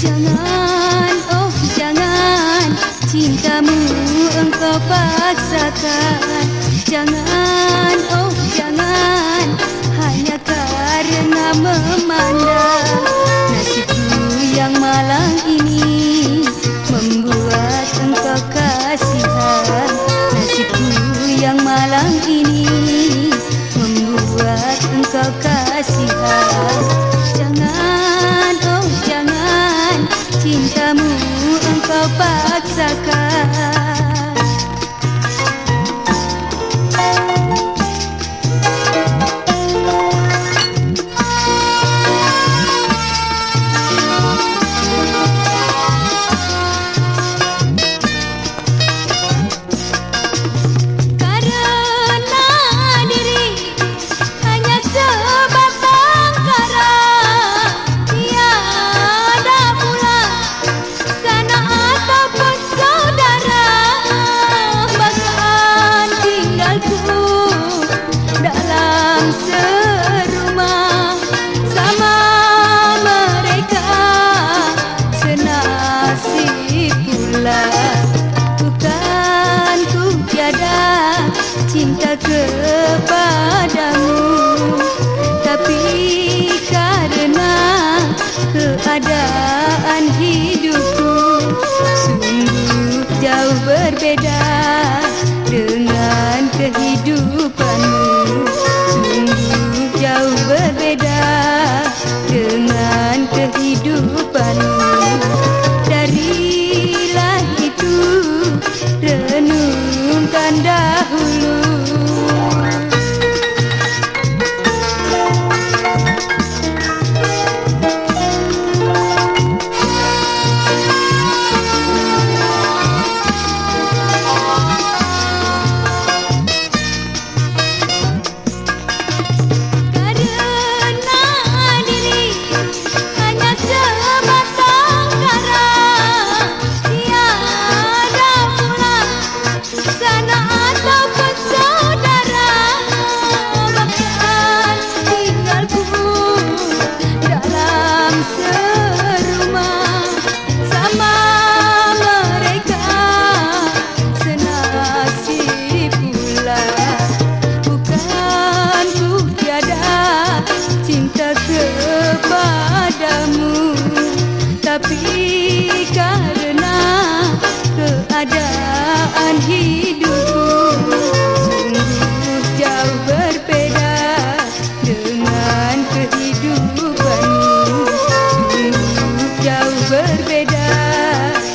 jangan, oh jangan. Cintamu engkau paksakan. Jangan, oh jangan. Hanya karena memperkenalkan cinta kepadamu. Tapi karena keadaan hidupku Sungguh jauh berbeda dengan kehidupanmu. Sungguh jauh berbeda atau yeah.